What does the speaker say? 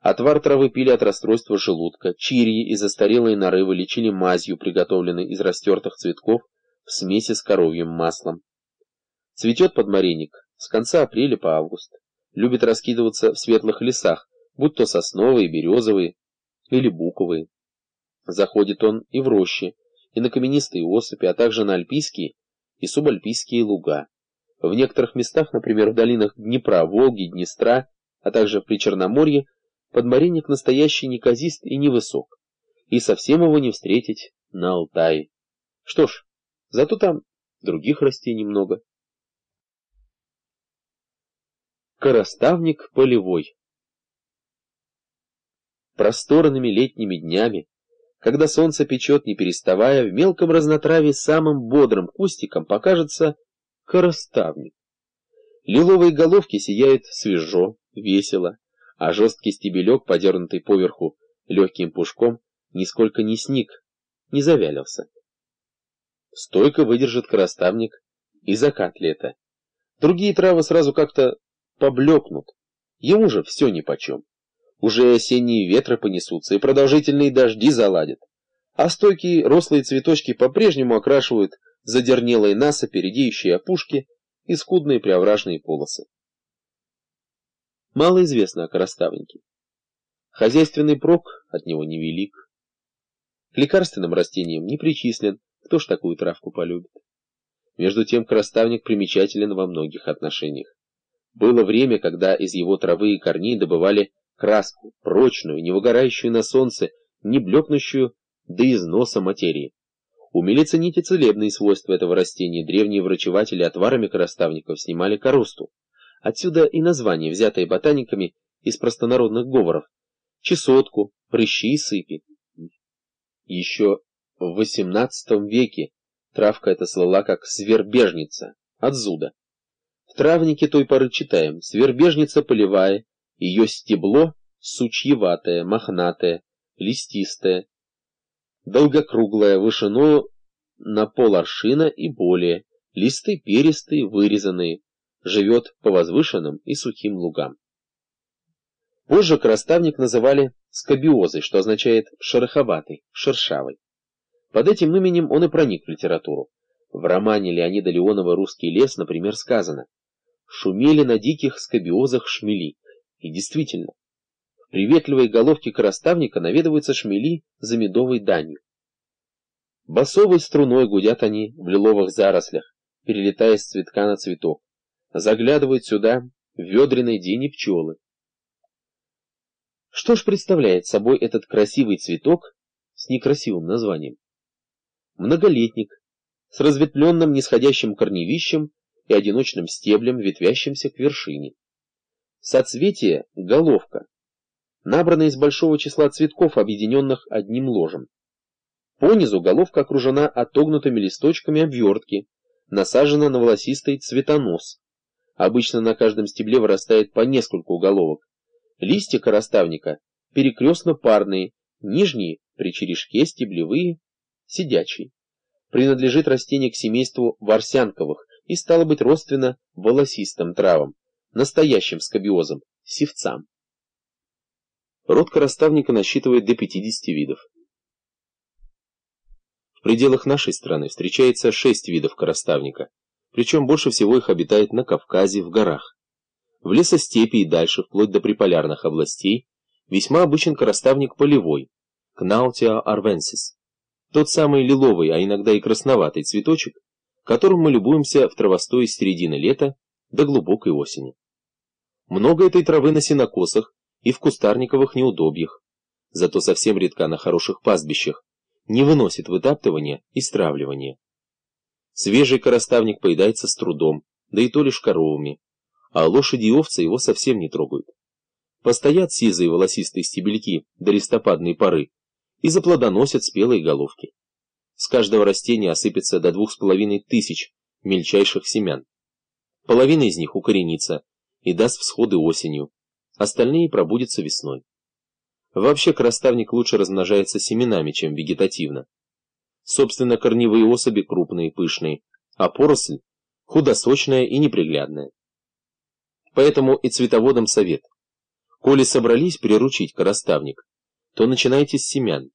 Отвар травы пили от расстройства желудка, чирии и застарелые нарывы лечили мазью, приготовленной из растертых цветков в смеси с коровьим маслом. Цветет подмаренник с конца апреля по август. Любит раскидываться в светлых лесах, будь то сосновые, березовые или буковые. Заходит он и в рощи, и на каменистые осыпи, а также на альпийские и субальпийские луга. В некоторых местах, например, в долинах Днепра, Волги, Днестра, а также в Причерноморье, подмаренник настоящий неказист и невысок, и совсем его не встретить на Алтае. Что ж, зато там других растений много. Короставник полевой Просторными летними днями, когда солнце печет не переставая, в мелком разнотраве самым бодрым кустиком покажется короставник. Лиловые головки сияют свежо, весело, а жесткий стебелек, подернутый поверху легким пушком, нисколько не сник, не завялился. Стойко выдержит короставник и закат лета. Другие травы сразу как-то поблекнут, ему же все нипочем. Уже осенние ветры понесутся, и продолжительные дожди заладят. А стойкие рослые цветочки по-прежнему окрашивают задернелые насыпи, редеющие опушки и скудные преовражные полосы. Мало известно о короставнике. Хозяйственный прок от него невелик. К лекарственным растениям не причислен, кто ж такую травку полюбит. Между тем короставник примечателен во многих отношениях. Было время, когда из его травы и корней добывали краску, прочную, не выгорающую на солнце, не блекнущую до износа материи. Умели ценить и целебные свойства этого растения, древние врачеватели отварами короставников снимали коросту. Отсюда и название, взятое ботаниками из простонародных говоров. Чесотку, прыщи и сыпи. Еще в XVIII веке травка эта слала как свербежница, от зуда. В травнике той поры читаем, свербежница полевая, ее стебло сучьеватое, мохнатое, листистое, долгокруглое, вышиною на пол аршина и более, листы перистые, вырезанные, живет по возвышенным и сухим лугам. Позже краставник называли скобиозой, что означает шероховатый, шершавый. Под этим именем он и проник в литературу. В романе Леонида Леонова «Русский лес», например, сказано «Шумели на диких скобиозах шмели». И действительно, в приветливой головке краставника наведываются шмели за медовой данью. Басовой струной гудят они в лиловых зарослях, перелетая с цветка на цветок заглядывают сюда в ведреной день и пчелы. Что ж представляет собой этот красивый цветок с некрасивым названием? Многолетник, с разветвленным нисходящим корневищем и одиночным стеблем, ветвящимся к вершине. Соцветие – головка, набранная из большого числа цветков, объединенных одним ложем. Понизу головка окружена отогнутыми листочками обвертки, насажена на волосистый цветонос. Обычно на каждом стебле вырастает по нескольку головок. Листья короставника перекрестно парные, нижние при черешке, стеблевые, сидячие. Принадлежит растение к семейству ворсянковых и стало быть родственно волосистым травам, настоящим скобиозам, севцам. Род короставника насчитывает до 50 видов. В пределах нашей страны встречается 6 видов короставника причем больше всего их обитает на Кавказе, в горах. В лесостепи и дальше, вплоть до приполярных областей, весьма обычен короставник полевой, Кнаутия арвенсис. Тот самый лиловый, а иногда и красноватый цветочек, которым мы любуемся в травостое с середины лета до глубокой осени. Много этой травы на сенокосах и в кустарниковых неудобьях, зато совсем редка на хороших пастбищах, не выносит вытаптывания и стравливания. Свежий короставник поедается с трудом, да и то лишь коровами, а лошади и овцы его совсем не трогают. Постоят сизые волосистые стебельки до листопадной поры и заплодоносят спелые головки. С каждого растения осыпется до двух с половиной тысяч мельчайших семян. Половина из них укоренится и даст всходы осенью, остальные пробудятся весной. Вообще короставник лучше размножается семенами, чем вегетативно. Собственно, корневые особи крупные, пышные, а поросль худосочная и неприглядная. Поэтому и цветоводам совет. Коли собрались приручить короставник, то начинайте с семян.